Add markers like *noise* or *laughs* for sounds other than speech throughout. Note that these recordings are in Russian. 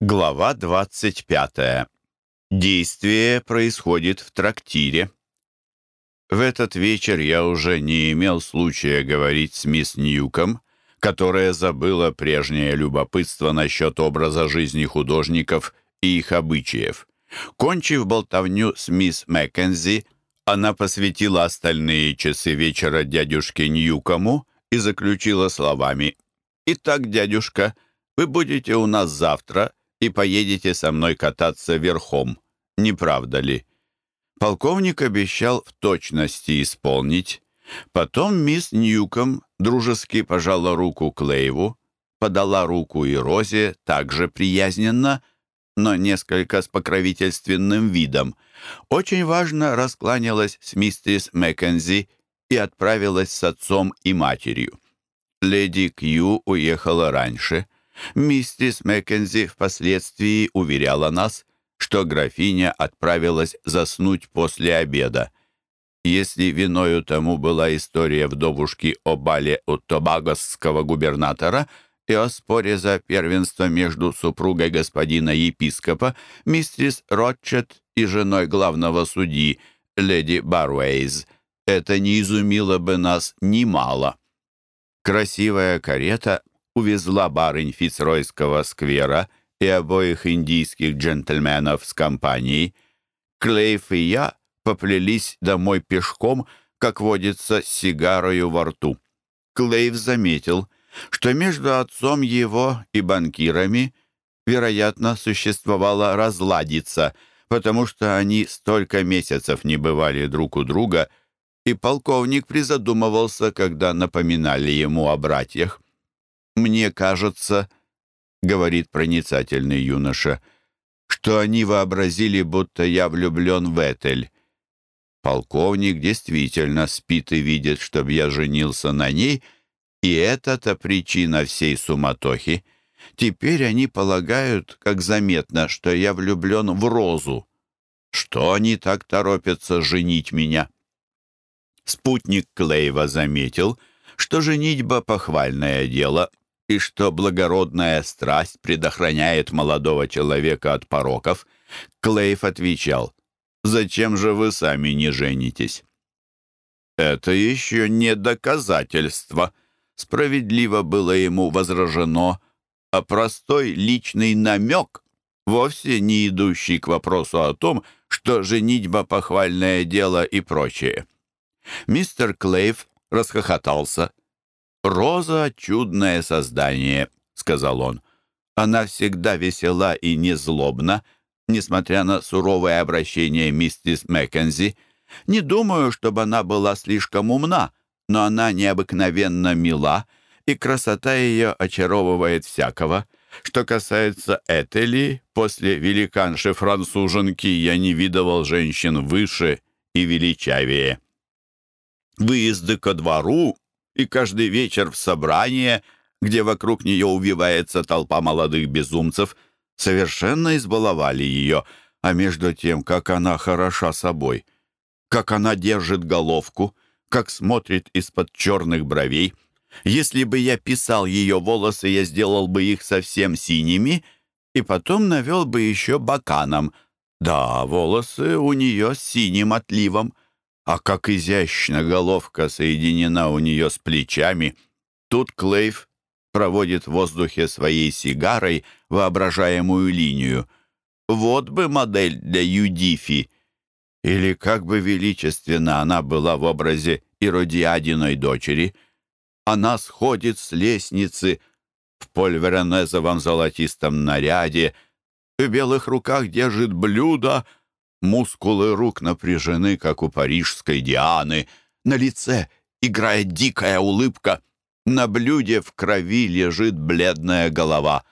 Глава 25. Действие происходит в трактире. В этот вечер я уже не имел случая говорить с мисс Ньюком, которая забыла прежнее любопытство насчет образа жизни художников и их обычаев. Кончив болтовню с мисс Маккензи, она посвятила остальные часы вечера дядюшке Ньюкому и заключила словами «Итак, дядюшка, вы будете у нас завтра», и поедете со мной кататься верхом, не правда ли?» Полковник обещал в точности исполнить. Потом мисс Ньюком дружески пожала руку Клейву, подала руку и Розе также приязненно, но несколько с покровительственным видом. Очень важно раскланялась с мистерис Маккензи и отправилась с отцом и матерью. Леди Кью уехала раньше — Миссис Маккензи впоследствии уверяла нас, что графиня отправилась заснуть после обеда. Если виною тому была история вдовушки о бале у тобагосского губернатора и о споре за первенство между супругой господина епископа, миссис Ротчет и женой главного судьи, леди Баруэйз, это не изумило бы нас немало. Красивая карета увезла барынь Фицройского сквера и обоих индийских джентльменов с компанией. Клейф и я поплелись домой пешком, как водится, с сигарою во рту. Клейв заметил, что между отцом его и банкирами, вероятно, существовала разладиться, потому что они столько месяцев не бывали друг у друга, и полковник призадумывался, когда напоминали ему о братьях. «Мне кажется, — говорит проницательный юноша, — что они вообразили, будто я влюблен в Этель. Полковник действительно спит и видит, чтобы я женился на ней, и это-то причина всей суматохи. Теперь они полагают, как заметно, что я влюблен в Розу. Что они так торопятся женить меня?» Спутник Клейва заметил, что женитьба — похвальное дело, и что благородная страсть предохраняет молодого человека от пороков, Клейф отвечал, «Зачем же вы сами не женитесь?» «Это еще не доказательство», — справедливо было ему возражено, а простой личный намек, вовсе не идущий к вопросу о том, что женитьба — похвальное дело и прочее. Мистер Клейв расхохотался, «Роза — чудное создание», — сказал он. «Она всегда весела и незлобна, несмотря на суровое обращение миссис Маккензи. Не думаю, чтобы она была слишком умна, но она необыкновенно мила, и красота ее очаровывает всякого. Что касается Этели, после великанши-француженки я не видывал женщин выше и величавее. Выезды ко двору и каждый вечер в собрание, где вокруг нее увивается толпа молодых безумцев, совершенно избаловали ее, а между тем, как она хороша собой, как она держит головку, как смотрит из-под черных бровей. Если бы я писал ее волосы, я сделал бы их совсем синими и потом навел бы еще баканом. Да, волосы у нее с синим отливом — а как изящно головка соединена у нее с плечами. Тут Клейв проводит в воздухе своей сигарой воображаемую линию. Вот бы модель для Юдифи. Или как бы величественно она была в образе Иродиадиной дочери. Она сходит с лестницы в польверонезовом золотистом наряде, в белых руках держит блюдо — Мускулы рук напряжены, как у парижской Дианы. На лице играет дикая улыбка. На блюде в крови лежит бледная голова.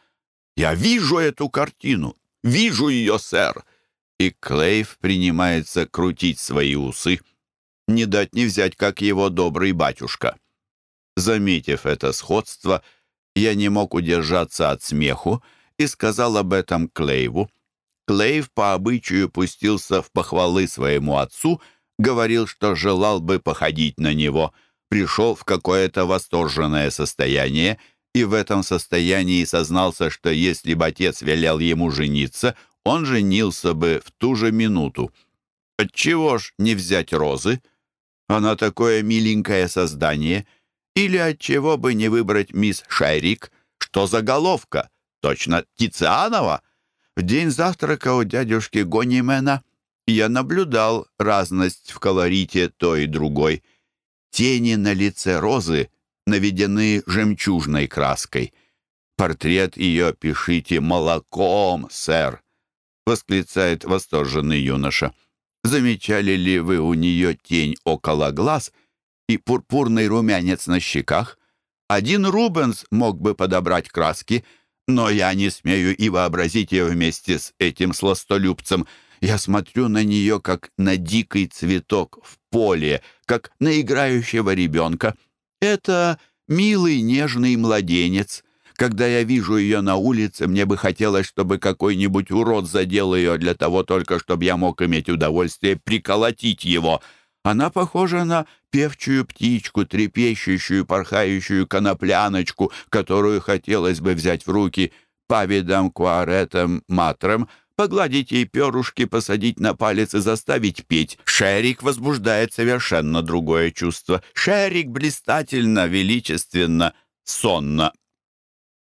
«Я вижу эту картину! Вижу ее, сэр!» И Клейв принимается крутить свои усы. Не дать не взять, как его добрый батюшка. Заметив это сходство, я не мог удержаться от смеху и сказал об этом Клейву. Клейв по обычаю пустился в похвалы своему отцу, говорил, что желал бы походить на него, пришел в какое-то восторженное состояние и в этом состоянии сознался, что если бы отец велел ему жениться, он женился бы в ту же минуту. Отчего ж не взять розы? Она такое миленькое создание. Или отчего бы не выбрать мисс Шайрик? Что за головка? Точно Тицианова? В день завтрака у дядюшки Гонимена я наблюдал разность в колорите той и другой. Тени на лице розы наведены жемчужной краской. Портрет ее пишите молоком, сэр, восклицает восторженный юноша. Замечали ли вы у нее тень около глаз и пурпурный румянец на щеках? Один Рубенс мог бы подобрать краски, но я не смею и вообразить ее вместе с этим сластолюбцем. Я смотрю на нее, как на дикий цветок в поле, как на играющего ребенка. Это милый нежный младенец. Когда я вижу ее на улице, мне бы хотелось, чтобы какой-нибудь урод задел ее для того только, чтобы я мог иметь удовольствие приколотить его. Она похожа на певчую птичку, трепещущую, порхающую конопляночку, которую хотелось бы взять в руки павидом, куаретом, матром — погладить ей перышки, посадить на палец и заставить петь. Шерик возбуждает совершенно другое чувство. Шерик блистательно, величественно, сонно.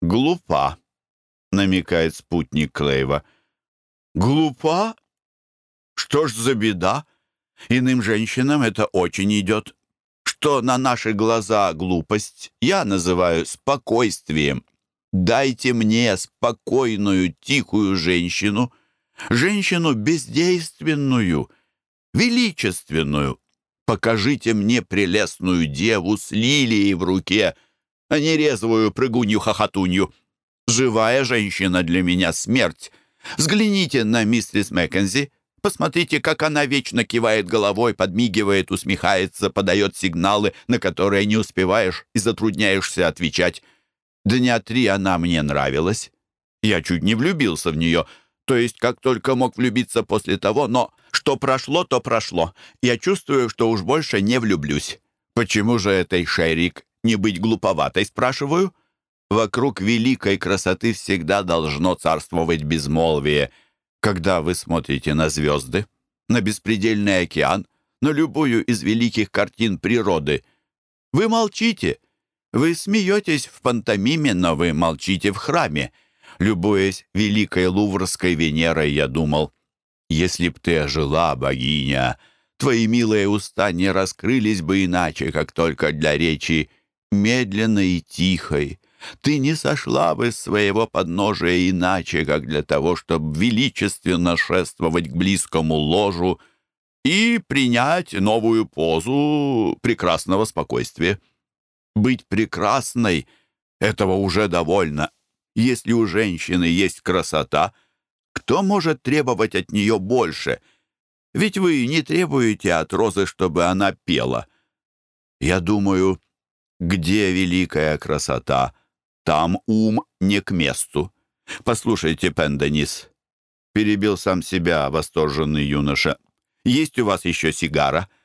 «Глупа», — намекает спутник Клейва. «Глупа? Что ж за беда? Иным женщинам это очень идет. Что на наши глаза глупость, я называю спокойствием. Дайте мне спокойную, тихую женщину, женщину бездейственную, величественную. Покажите мне прелестную деву с лилией в руке, а не резвую прыгунью-хохотунью. Живая женщина для меня смерть. Взгляните на миссис Маккензи. Посмотрите, как она вечно кивает головой, подмигивает, усмехается, подает сигналы, на которые не успеваешь и затрудняешься отвечать. Дня три она мне нравилась. Я чуть не влюбился в нее. То есть, как только мог влюбиться после того, но что прошло, то прошло. Я чувствую, что уж больше не влюблюсь. Почему же этой Шерик не быть глуповатой, спрашиваю? Вокруг великой красоты всегда должно царствовать безмолвие. Когда вы смотрите на звезды, на беспредельный океан, на любую из великих картин природы, вы молчите — вы смеетесь в пантомиме, но вы молчите в храме. Любуясь великой луврской Венерой, я думал, если б ты ожила, богиня, твои милые уста не раскрылись бы иначе, как только для речи медленной и тихой. Ты не сошла бы с своего подножия иначе, как для того, чтобы величественно шествовать к близкому ложу и принять новую позу прекрасного спокойствия. Быть прекрасной — этого уже довольно. Если у женщины есть красота, кто может требовать от нее больше? Ведь вы не требуете от розы, чтобы она пела. Я думаю, где великая красота, там ум не к месту. Послушайте, Пенденис, — перебил сам себя восторженный юноша, — есть у вас еще сигара? —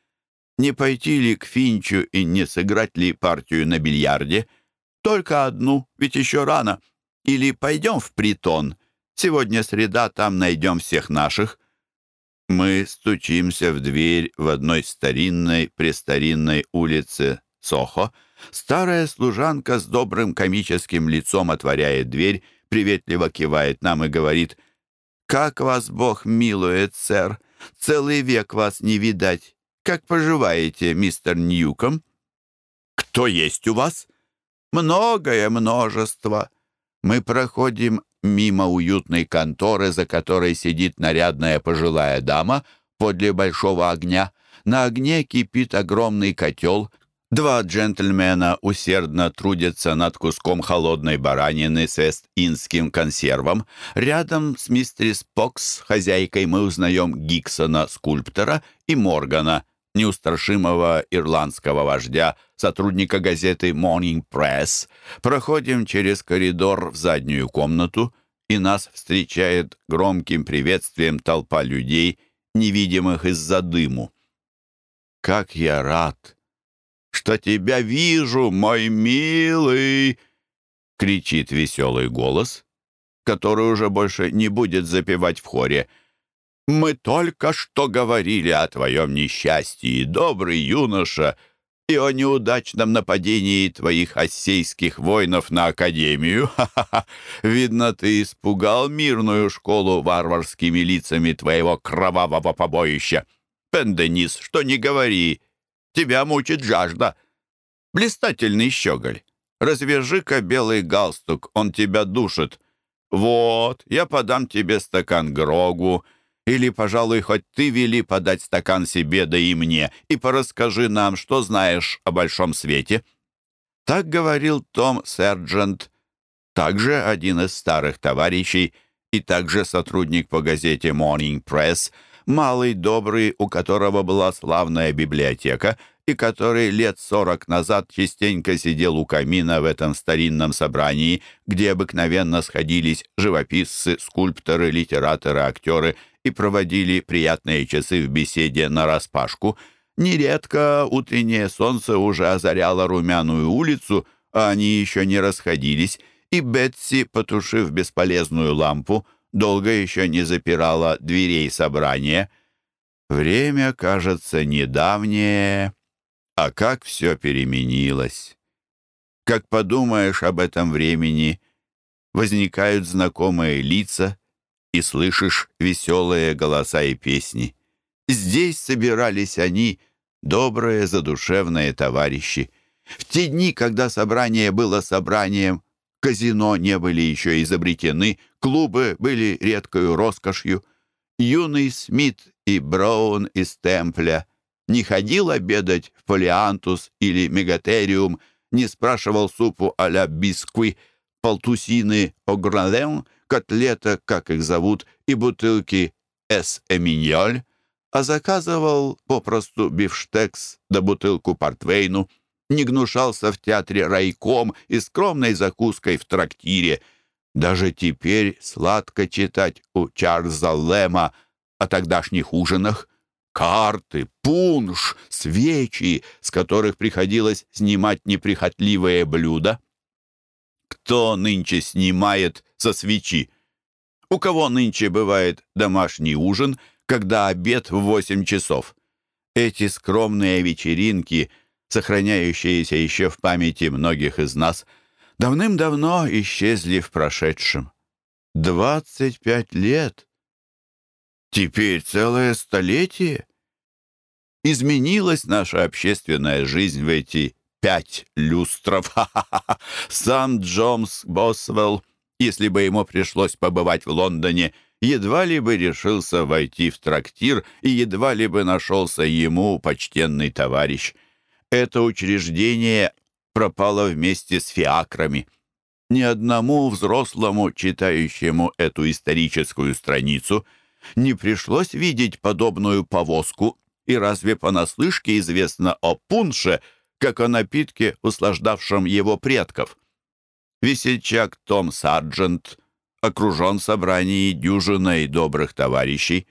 не пойти ли к Финчу и не сыграть ли партию на бильярде? Только одну, ведь еще рано. Или пойдем в притон. Сегодня среда, там найдем всех наших. Мы стучимся в дверь в одной старинной, престаринной улице Сохо. Старая служанка с добрым комическим лицом отворяет дверь, приветливо кивает нам и говорит «Как вас Бог милует, сэр! Целый век вас не видать!» «Как поживаете, мистер Ньюком?» «Кто есть у вас?» «Многое множество. Мы проходим мимо уютной конторы, за которой сидит нарядная пожилая дама подле большого огня. На огне кипит огромный котел. Два джентльмена усердно трудятся над куском холодной баранины с эст-инским консервом. Рядом с мистерис Покс, хозяйкой, мы узнаем Гиксона, скульптора, и Моргана, неустрашимого ирландского вождя, сотрудника газеты Morning Press, проходим через коридор в заднюю комнату, и нас встречает громким приветствием толпа людей, невидимых из-за дыму. «Как я рад, что тебя вижу, мой милый!» — кричит веселый голос, который уже больше не будет запевать в хоре. «Мы только что говорили о твоем несчастье, добрый юноша, и о неудачном нападении твоих ассейских воинов на Академию. *laughs* Ха-ха-ха! Видно, ты испугал мирную школу варварскими лицами твоего кровавого побоища. Пенденис, что не говори, тебя мучит жажда. Блистательный щеголь, развяжи-ка белый галстук, он тебя душит. Вот, я подам тебе стакан Грогу, или, пожалуй, хоть ты вели подать стакан себе, да и мне, и порасскажи нам, что знаешь о большом свете». Так говорил Том Серджент, также один из старых товарищей и также сотрудник по газете Morning Press, малый добрый, у которого была славная библиотека и который лет сорок назад частенько сидел у камина в этом старинном собрании, где обыкновенно сходились живописцы, скульпторы, литераторы, актеры и проводили приятные часы в беседе нараспашку. Нередко утреннее солнце уже озаряло румяную улицу, а они еще не расходились, и Бетси, потушив бесполезную лампу, долго еще не запирала дверей собрания. Время, кажется, недавнее, а как все переменилось. Как подумаешь об этом времени, возникают знакомые лица — и слышишь веселые голоса и песни. Здесь собирались они, добрые, задушевные товарищи. В те дни, когда собрание было собранием, казино не были еще изобретены, клубы были редкою роскошью. Юный Смит и Браун из Темпля не ходил обедать в Полиантус или Мегатериум, не спрашивал супу а-ля бискви, полтусины огрален котлета, как их зовут, и бутылки «Эс Эминьоль», а заказывал попросту бифштекс да бутылку портвейну, не гнушался в театре райком и скромной закуской в трактире. Даже теперь сладко читать у Чарльза Лэма о тогдашних ужинах. Карты, пунш, свечи, с которых приходилось снимать неприхотливые блюда. Кто нынче снимает со свечи? У кого нынче бывает домашний ужин, когда обед в восемь часов? Эти скромные вечеринки, сохраняющиеся еще в памяти многих из нас, давным-давно исчезли в прошедшем. Двадцать пять лет. Теперь целое столетие. Изменилась наша общественная жизнь в эти пять люстров. *laughs* Сам Джомс Босвелл, если бы ему пришлось побывать в Лондоне, едва ли бы решился войти в трактир и едва ли бы нашелся ему почтенный товарищ. Это учреждение пропало вместе с фиакрами. Ни одному взрослому, читающему эту историческую страницу, не пришлось видеть подобную повозку, и разве понаслышке известно о пунше — как о напитке, услаждавшем его предков. Весельчак Том Сарджент окружен собранием дюжиной добрых товарищей.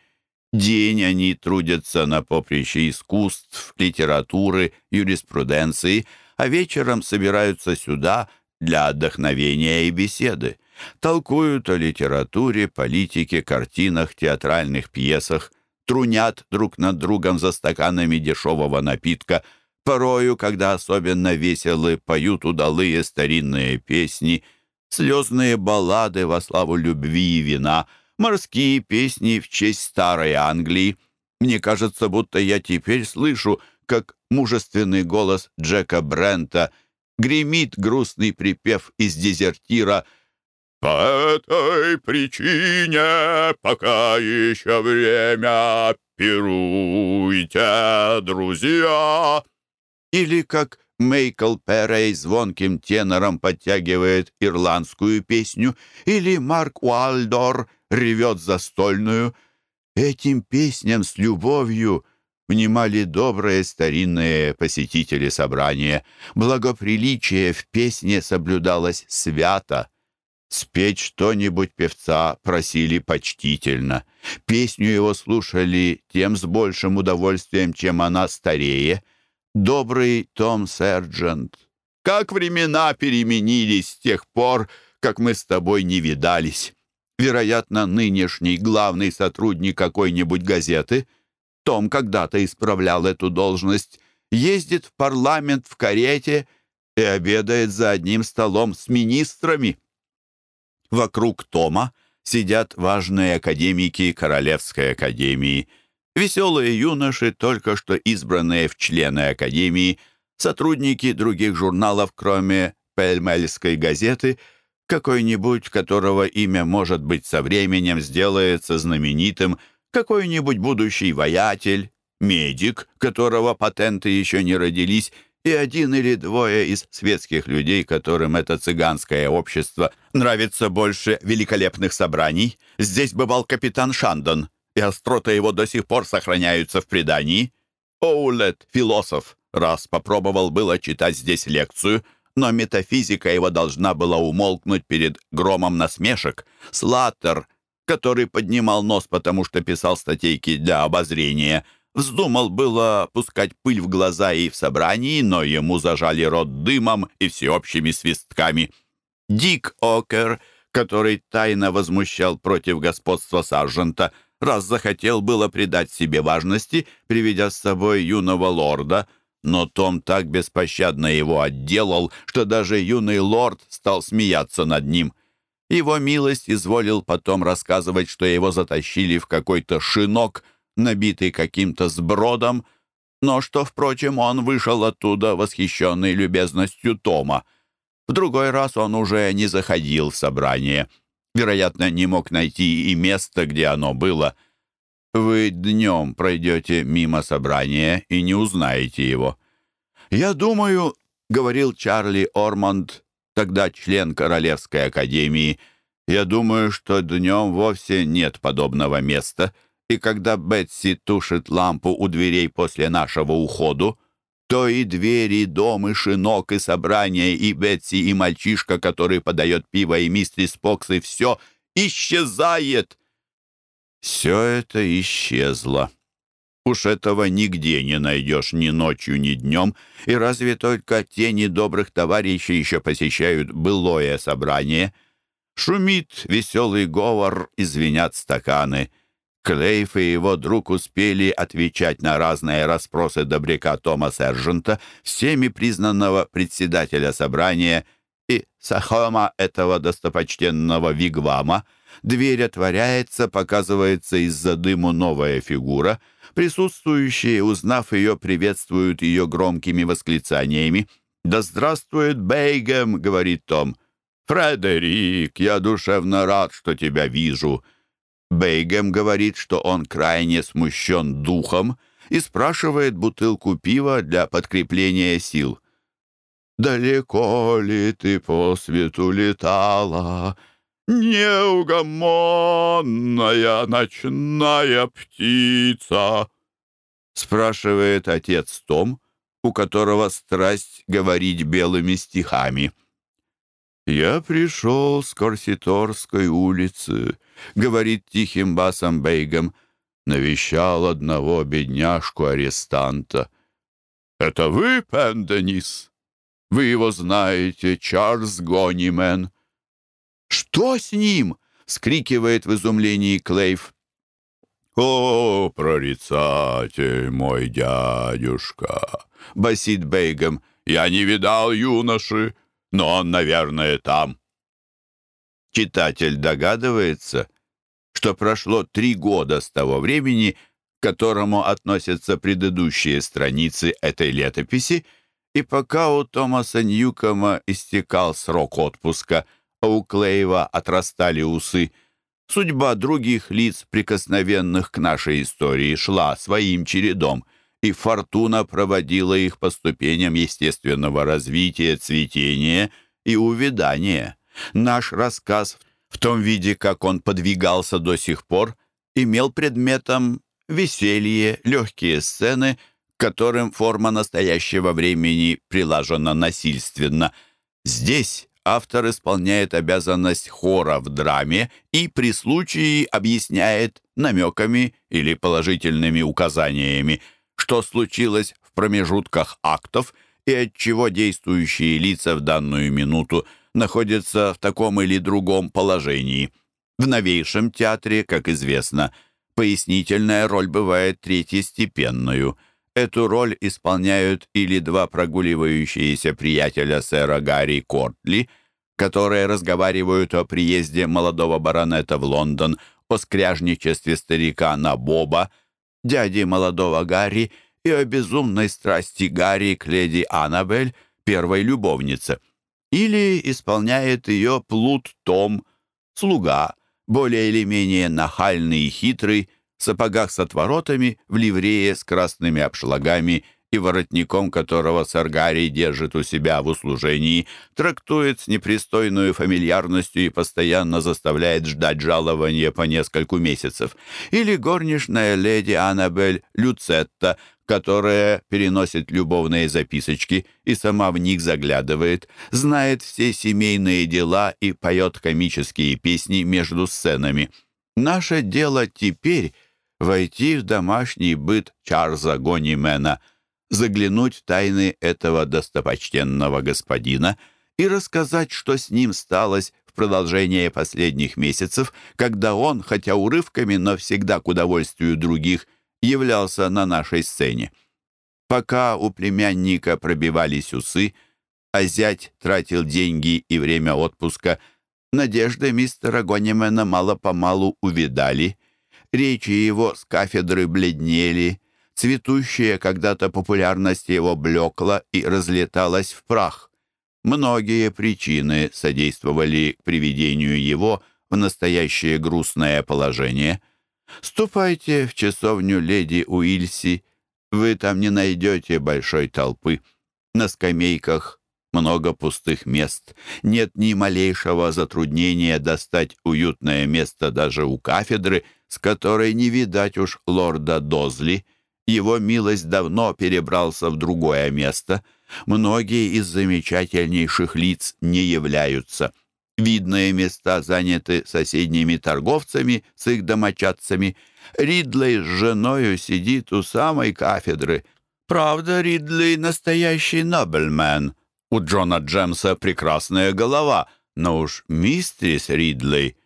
День они трудятся на поприще искусств, литературы, юриспруденции, а вечером собираются сюда для отдохновения и беседы. Толкуют о литературе, политике, картинах, театральных пьесах, трунят друг над другом за стаканами дешевого напитка – Порою, когда особенно веселы, поют удалые старинные песни, слезные баллады во славу любви и вина, морские песни в честь старой Англии. Мне кажется, будто я теперь слышу, как мужественный голос Джека Брента гремит грустный припев из дезертира «По этой причине, пока еще время, пируйте, друзья!» Или как Мейкл Перрей звонким тенором подтягивает ирландскую песню, или Марк Уалдор ревет застольную. Этим песням с любовью внимали добрые старинные посетители собрания. Благоприличие в песне соблюдалось свято. Спеть что-нибудь певца просили почтительно. Песню его слушали тем с большим удовольствием, чем она старее — добрый Том Серджент, как времена переменились с тех пор, как мы с тобой не видались. Вероятно, нынешний главный сотрудник какой-нибудь газеты, Том когда-то исправлял эту должность, ездит в парламент в карете и обедает за одним столом с министрами. Вокруг Тома сидят важные академики Королевской академии, веселые юноши, только что избранные в члены академии, сотрудники других журналов, кроме Пельмельской газеты, какой-нибудь, которого имя, может быть, со временем сделается знаменитым, какой-нибудь будущий воятель, медик, которого патенты еще не родились, и один или двое из светских людей, которым это цыганское общество нравится больше великолепных собраний. Здесь бывал капитан Шандон, и остроты его до сих пор сохраняются в предании. Оулет, философ, раз попробовал было читать здесь лекцию, но метафизика его должна была умолкнуть перед громом насмешек. Слаттер, который поднимал нос, потому что писал статейки для обозрения – Вздумал было пускать пыль в глаза и в собрании, но ему зажали рот дымом и всеобщими свистками. Дик Окер, который тайно возмущал против господства сержанта, раз захотел было придать себе важности, приведя с собой юного лорда, но Том так беспощадно его отделал, что даже юный лорд стал смеяться над ним. Его милость изволил потом рассказывать, что его затащили в какой-то шинок — набитый каким-то сбродом, но что, впрочем, он вышел оттуда восхищенный любезностью Тома. В другой раз он уже не заходил в собрание. Вероятно, не мог найти и место, где оно было. Вы днем пройдете мимо собрания и не узнаете его. «Я думаю», — говорил Чарли Ормонд, тогда член Королевской академии, «я думаю, что днем вовсе нет подобного места» и когда Бетси тушит лампу у дверей после нашего уходу, то и двери, дом, и шинок, и собрание, и Бетси, и мальчишка, который подает пиво, и мистерис Покс, и все исчезает. Все это исчезло. Уж этого нигде не найдешь ни ночью, ни днем, и разве только тени добрых товарищей еще посещают былое собрание. Шумит веселый говор, извинят стаканы — Клейф и его друг успели отвечать на разные расспросы добряка Тома Сержанта, всеми признанного председателя собрания и Сахома этого достопочтенного вигвама. Дверь отворяется, показывается из-за дыму новая фигура. Присутствующие, узнав ее, приветствуют ее громкими восклицаниями. «Да здравствует Бейгем!» — говорит Том. «Фредерик, я душевно рад, что тебя вижу!» Бейгем говорит, что он крайне смущен духом и спрашивает бутылку пива для подкрепления сил. «Далеко ли ты по свету летала, неугомонная ночная птица?» спрашивает отец Том, у которого страсть говорить белыми стихами. «Я пришел с Корситорской улицы», — говорит тихим басом Бейгом, навещал одного бедняжку-арестанта. «Это вы, Пенденис? Вы его знаете, Чарльз Гонимен?» «Что с ним?» — скрикивает в изумлении Клейв. «О, прорицатель мой дядюшка!» — басит Бейгом. «Я не видал юноши, но он, наверное, там». Читатель догадывается, что прошло три года с того времени, к которому относятся предыдущие страницы этой летописи, и пока у Томаса Ньюкома истекал срок отпуска, а у Клейва отрастали усы, судьба других лиц, прикосновенных к нашей истории, шла своим чередом, и фортуна проводила их по ступеням естественного развития, цветения и увядания. Наш рассказ в том виде, как он подвигался до сих пор, имел предметом веселье, легкие сцены, которым форма настоящего времени прилажена насильственно. Здесь автор исполняет обязанность хора в драме и при случае объясняет намеками или положительными указаниями, что случилось в промежутках актов и отчего действующие лица в данную минуту находятся в таком или другом положении. В новейшем театре, как известно, пояснительная роль бывает третьестепенную. Эту роль исполняют или два прогуливающиеся приятеля сэра Гарри Кортли, которые разговаривают о приезде молодого баронета в Лондон, о скряжничестве старика на Боба, дяди молодого Гарри и о безумной страсти Гарри к леди Аннабель, первой любовнице. Или исполняет ее плут Том, слуга, более или менее нахальный и хитрый, в сапогах с отворотами, в ливрее с красными обшлагами и воротником которого Саргарий держит у себя в услужении, трактует с непристойную фамильярностью и постоянно заставляет ждать жалования по нескольку месяцев. Или горничная леди Аннабель Люцетта, которая переносит любовные записочки и сама в них заглядывает, знает все семейные дела и поет комические песни между сценами. Наше дело теперь — войти в домашний быт Чарльза Гонимена, заглянуть в тайны этого достопочтенного господина и рассказать, что с ним сталось в продолжение последних месяцев, когда он, хотя урывками, но всегда к удовольствию других, являлся на нашей сцене. Пока у племянника пробивались усы, а зять тратил деньги и время отпуска, надежды мистера Гонимена мало-помалу увидали. Речи его с кафедры бледнели, цветущая когда-то популярность его блекла и разлеталась в прах. Многие причины содействовали приведению его в настоящее грустное положение — Ступайте в часовню леди Уильси. Вы там не найдете большой толпы. На скамейках много пустых мест. Нет ни малейшего затруднения достать уютное место даже у кафедры, с которой не видать уж лорда Дозли. Его милость давно перебрался в другое место. Многие из замечательнейших лиц не являются. Видные места заняты соседними торговцами с их домочадцами. Ридлей с женою сидит у самой кафедры. Правда, Ридли настоящий нобельмен. У Джона Джемса прекрасная голова, но уж мистрис Ридлей.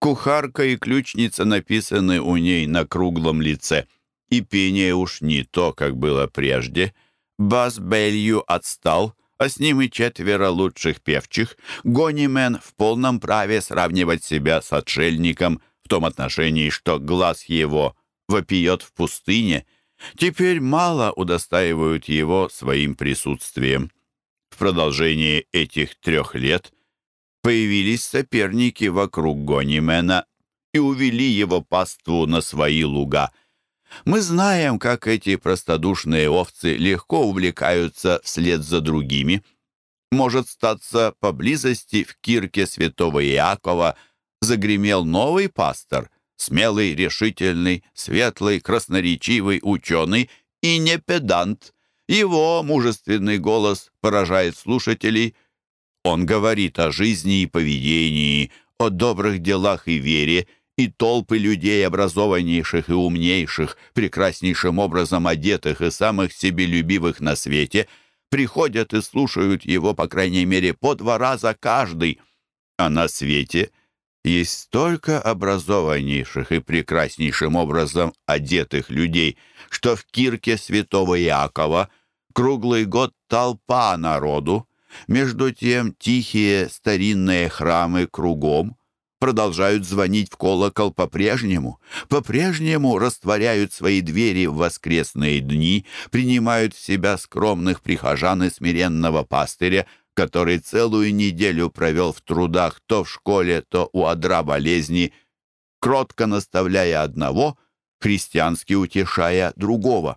Кухарка и ключница написаны у ней на круглом лице. И пение уж не то, как было прежде. Бас Белью отстал — а с ним и четверо лучших певчих, Гонимен в полном праве сравнивать себя с отшельником в том отношении, что глаз его вопиет в пустыне, теперь мало удостаивают его своим присутствием. В продолжении этих трех лет появились соперники вокруг Гонимена и увели его паству на свои луга — мы знаем, как эти простодушные овцы легко увлекаются вслед за другими. Может статься, поблизости в кирке святого Иакова загремел новый пастор, смелый, решительный, светлый, красноречивый ученый и не педант. Его мужественный голос поражает слушателей. Он говорит о жизни и поведении, о добрых делах и вере, и толпы людей, образованнейших и умнейших, прекраснейшим образом одетых и самых себелюбивых на свете, приходят и слушают его, по крайней мере, по два раза каждый. А на свете есть столько образованнейших и прекраснейшим образом одетых людей, что в кирке святого Иакова круглый год толпа народу, между тем тихие старинные храмы кругом, продолжают звонить в колокол по-прежнему, по-прежнему растворяют свои двери в воскресные дни, принимают в себя скромных прихожан и смиренного пастыря, который целую неделю провел в трудах то в школе, то у одра болезни, кротко наставляя одного, христиански утешая другого.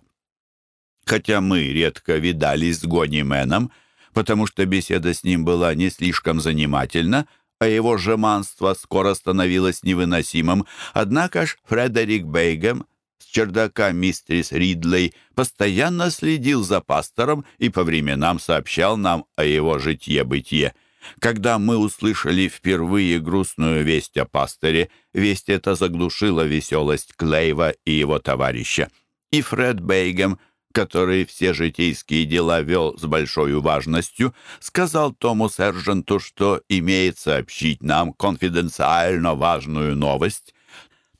Хотя мы редко видались с Гонименом, потому что беседа с ним была не слишком занимательна, а его жеманство скоро становилось невыносимым. Однако ж Фредерик Бейгем с чердака мистерис Ридлей постоянно следил за пастором и по временам сообщал нам о его житье-бытие. Когда мы услышали впервые грустную весть о пасторе, весть эта заглушила веселость Клейва и его товарища. И Фред Бейгем, который все житейские дела вел с большой важностью, сказал Тому сержанту, что имеет сообщить нам конфиденциально важную новость.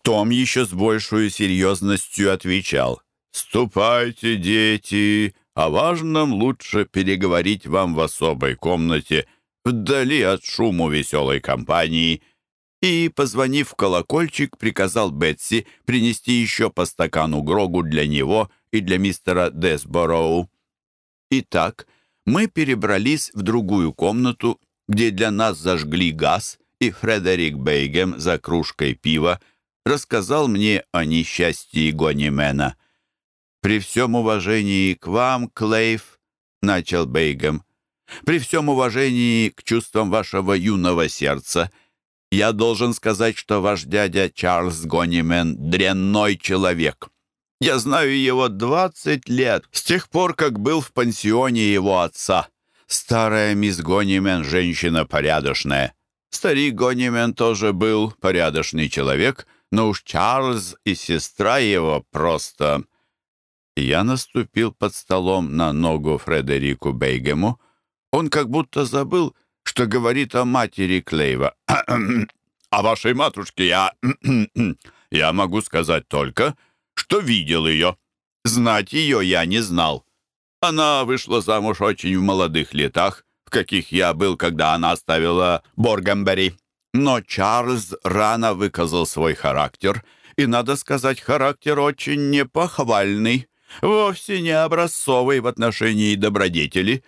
Том еще с большей серьезностью отвечал «Ступайте, дети, о важном лучше переговорить вам в особой комнате, вдали от шуму веселой компании» и, позвонив в колокольчик, приказал Бетси принести еще по стакану Грогу для него и для мистера Десбороу. Итак, мы перебрались в другую комнату, где для нас зажгли газ, и Фредерик Бейгем за кружкой пива рассказал мне о несчастье Гонимена. «При всем уважении к вам, Клейв», — начал Бейгем, «при всем уважении к чувствам вашего юного сердца, я должен сказать, что ваш дядя Чарльз Гонимен — дрянной человек. Я знаю его двадцать лет, с тех пор, как был в пансионе его отца. Старая мисс Гонимен — женщина порядочная. Старик Гонимен тоже был порядочный человек, но уж Чарльз и сестра его просто... Я наступил под столом на ногу Фредерику Бейгему. Он как будто забыл, что говорит о матери Клейва. «О *clears throat* вашей матушке я... *clears throat* я могу сказать только, что видел ее. Знать ее я не знал. Она вышла замуж очень в молодых летах, в каких я был, когда она оставила Боргамбери. Но Чарльз рано выказал свой характер, и, надо сказать, характер очень непохвальный, вовсе не образцовый в отношении добродетели.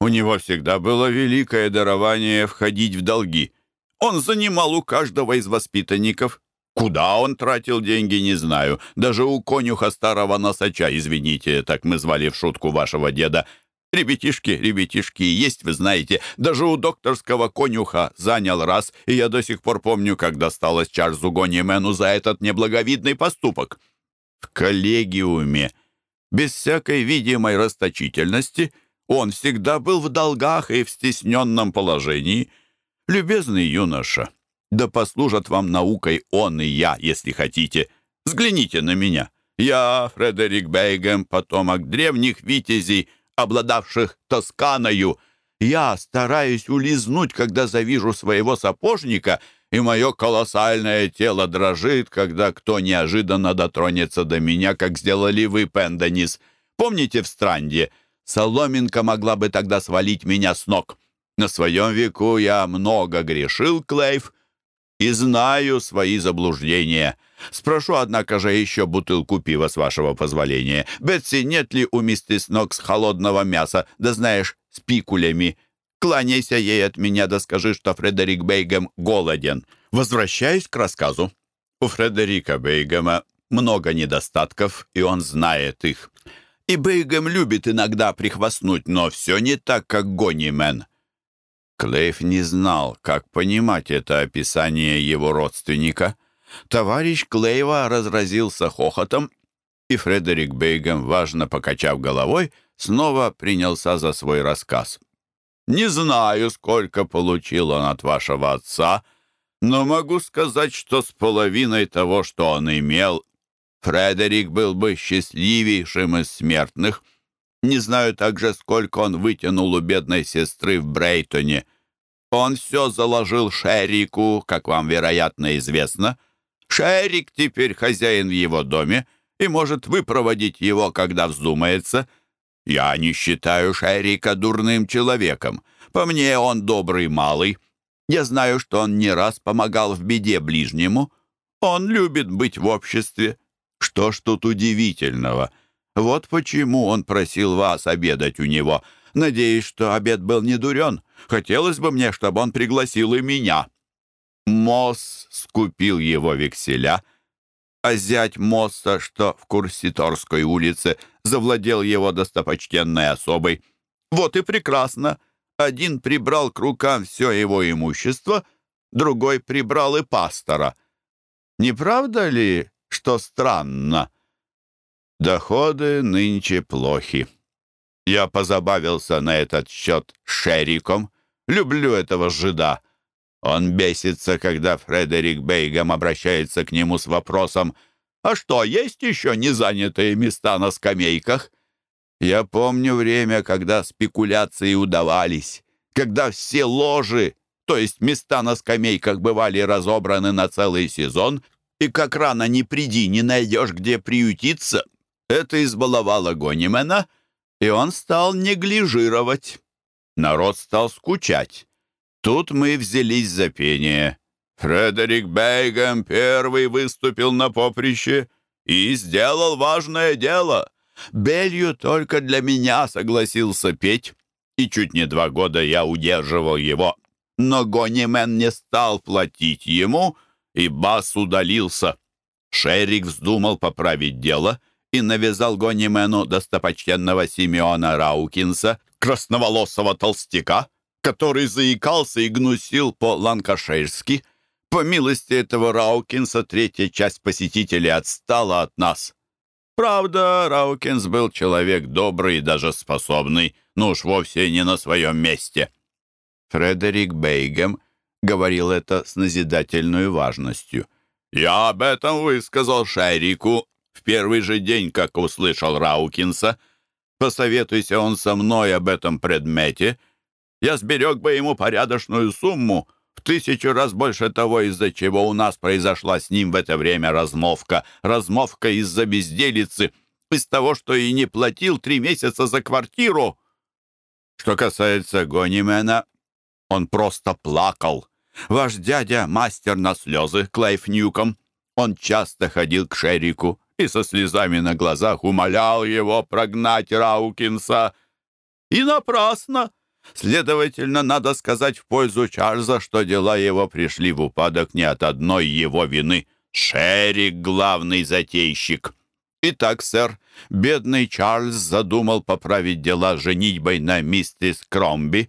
У него всегда было великое дарование входить в долги. Он занимал у каждого из воспитанников Куда он тратил деньги, не знаю. Даже у конюха старого носача, извините, так мы звали в шутку вашего деда. Ребятишки, ребятишки, есть, вы знаете. Даже у докторского конюха занял раз, и я до сих пор помню, как досталось Чарльзу Гонимену за этот неблаговидный поступок. В коллегиуме, без всякой видимой расточительности, он всегда был в долгах и в стесненном положении. Любезный юноша, да послужат вам наукой он и я, если хотите. Взгляните на меня. Я, Фредерик Бейгем, потомок древних витязей, обладавших Тосканою. Я стараюсь улизнуть, когда завижу своего сапожника, и мое колоссальное тело дрожит, когда кто неожиданно дотронется до меня, как сделали вы, Пенденис. Помните в Странде? Соломинка могла бы тогда свалить меня с ног. На своем веку я много грешил, Клейв, и знаю свои заблуждения. Спрошу, однако же, еще бутылку пива, с вашего позволения. Бетси, нет ли у миссис Нокс холодного мяса, да знаешь, с пикулями? Кланяйся ей от меня, да скажи, что Фредерик Бейгем голоден. Возвращаюсь к рассказу. У Фредерика Бейгема много недостатков, и он знает их. И Бейгем любит иногда прихвастнуть, но все не так, как Гонимен. Клейф не знал, как понимать это описание его родственника. Товарищ Клейва разразился хохотом, и Фредерик Бейгем, важно покачав головой, снова принялся за свой рассказ. «Не знаю, сколько получил он от вашего отца, но могу сказать, что с половиной того, что он имел, Фредерик был бы счастливейшим из смертных. Не знаю также, сколько он вытянул у бедной сестры в Брейтоне. Он все заложил Шерику, как вам, вероятно, известно. Шерик теперь хозяин в его доме и может выпроводить его, когда вздумается. Я не считаю Шерика дурным человеком. По мне, он добрый малый. Я знаю, что он не раз помогал в беде ближнему. Он любит быть в обществе. Что ж тут удивительного? Вот почему он просил вас обедать у него — Надеюсь, что обед был не дурен. Хотелось бы мне, чтобы он пригласил и меня». Мосс скупил его векселя, а зять Мосса, что в Курситорской улице, завладел его достопочтенной особой. Вот и прекрасно. Один прибрал к рукам все его имущество, другой прибрал и пастора. Не правда ли, что странно? Доходы нынче плохи. Я позабавился на этот счет Шериком. Люблю этого жида. Он бесится, когда Фредерик Бейгам обращается к нему с вопросом «А что, есть еще незанятые места на скамейках?» Я помню время, когда спекуляции удавались, когда все ложи, то есть места на скамейках бывали разобраны на целый сезон, и как рано не приди, не найдешь, где приютиться. Это избаловало Гонимена, и он стал неглижировать. Народ стал скучать. Тут мы взялись за пение. Фредерик Бейгем первый выступил на поприще и сделал важное дело. Белью только для меня согласился петь, и чуть не два года я удерживал его. Но Гонимен не стал платить ему, и бас удалился. Шерик вздумал поправить дело и навязал Гонимену достопочтенного Симеона Раукинса, красноволосого толстяка, который заикался и гнусил по-ланкашерски. По милости этого Раукинса третья часть посетителей отстала от нас. Правда, Раукинс был человек добрый и даже способный, но уж вовсе не на своем месте. Фредерик Бейгем говорил это с назидательной важностью. «Я об этом высказал Шайрику в первый же день, как услышал Раукинса. Посоветуйся он со мной об этом предмете, я сберег бы ему порядочную сумму, в тысячу раз больше того, из-за чего у нас произошла с ним в это время размовка. Размовка из-за безделицы, из того, что и не платил три месяца за квартиру. Что касается Гонимена, он просто плакал. Ваш дядя — мастер на слезы, Клайф Ньюком. Он часто ходил к Шерику и со слезами на глазах умолял его прогнать Раукинса. И напрасно. Следовательно, надо сказать в пользу Чарльза, что дела его пришли в упадок не от одной его вины. Шерик — главный затейщик. Итак, сэр, бедный Чарльз задумал поправить дела женитьбой на миссис Кромби.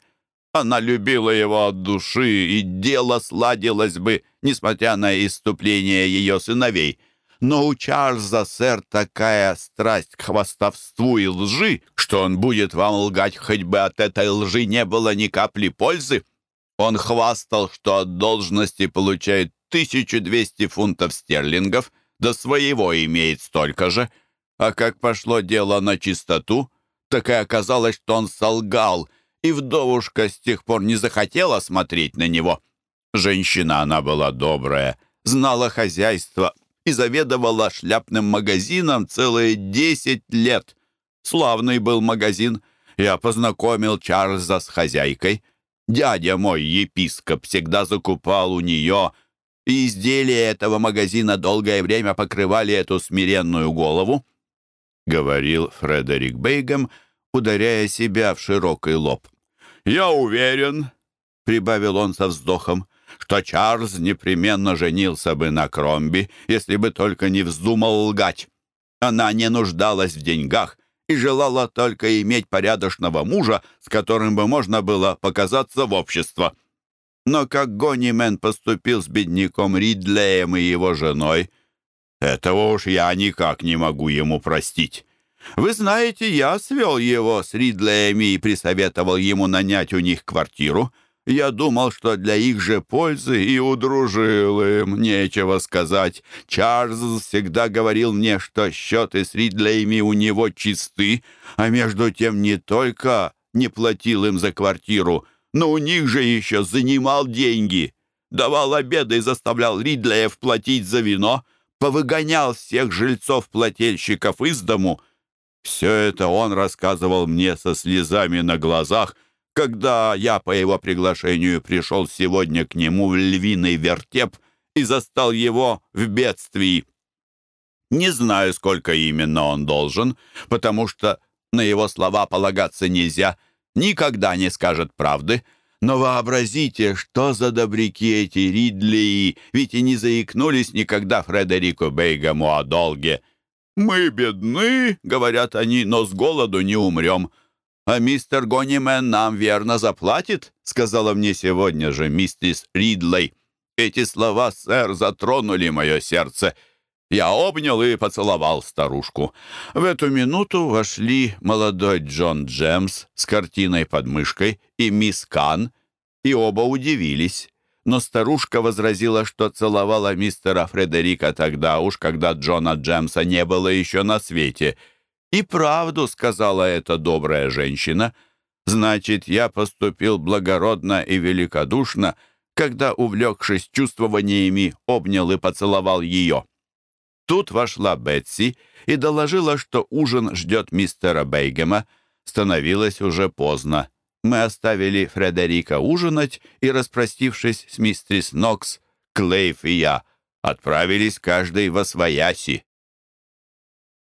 Она любила его от души, и дело сладилось бы, несмотря на иступление ее сыновей — но у Чарльза, сэр, такая страсть к хвастовству и лжи, что он будет вам лгать, хоть бы от этой лжи не было ни капли пользы. Он хвастал, что от должности получает 1200 фунтов стерлингов, до своего имеет столько же. А как пошло дело на чистоту, так и оказалось, что он солгал, и вдовушка с тех пор не захотела смотреть на него. Женщина она была добрая, знала хозяйство, и заведовала шляпным магазином целые десять лет. Славный был магазин. Я познакомил Чарльза с хозяйкой. Дядя мой, епископ, всегда закупал у нее, и изделия этого магазина долгое время покрывали эту смиренную голову, — говорил Фредерик Бейгем, ударяя себя в широкий лоб. «Я уверен», — прибавил он со вздохом, что Чарльз непременно женился бы на Кромби, если бы только не вздумал лгать. Она не нуждалась в деньгах и желала только иметь порядочного мужа, с которым бы можно было показаться в общество. Но как Гонимен поступил с бедняком Ридлеем и его женой, этого уж я никак не могу ему простить. Вы знаете, я свел его с Ридлеями и присоветовал ему нанять у них квартиру. Я думал, что для их же пользы и удружил им, нечего сказать. Чарльз всегда говорил мне, что счеты с Ридлейми у него чисты, а между тем не только не платил им за квартиру, но у них же еще занимал деньги. Давал обеды и заставлял Ридлеев платить за вино, повыгонял всех жильцов-плательщиков из дому. Все это он рассказывал мне со слезами на глазах — когда я по его приглашению пришел сегодня к нему в львиный вертеп и застал его в бедствии. Не знаю, сколько именно он должен, потому что на его слова полагаться нельзя, никогда не скажет правды. Но вообразите, что за добряки эти Ридли, ведь и не заикнулись никогда Фредерику Бейгаму о долге. «Мы бедны», — говорят они, — «но с голоду не умрем». «А мистер Гонимен нам верно заплатит», — сказала мне сегодня же миссис Ридлей. Эти слова, сэр, затронули мое сердце. Я обнял и поцеловал старушку. В эту минуту вошли молодой Джон Джемс с картиной под мышкой и мисс Кан, и оба удивились. Но старушка возразила, что целовала мистера Фредерика тогда уж, когда Джона Джемса не было еще на свете — И правду сказала эта добрая женщина. Значит, я поступил благородно и великодушно, когда, увлекшись чувствованиями, обнял и поцеловал ее. Тут вошла Бетси и доложила, что ужин ждет мистера Бейгема. Становилось уже поздно. Мы оставили Фредерика ужинать и, распростившись с мистерис Нокс, Клейф и я отправились каждый во свояси.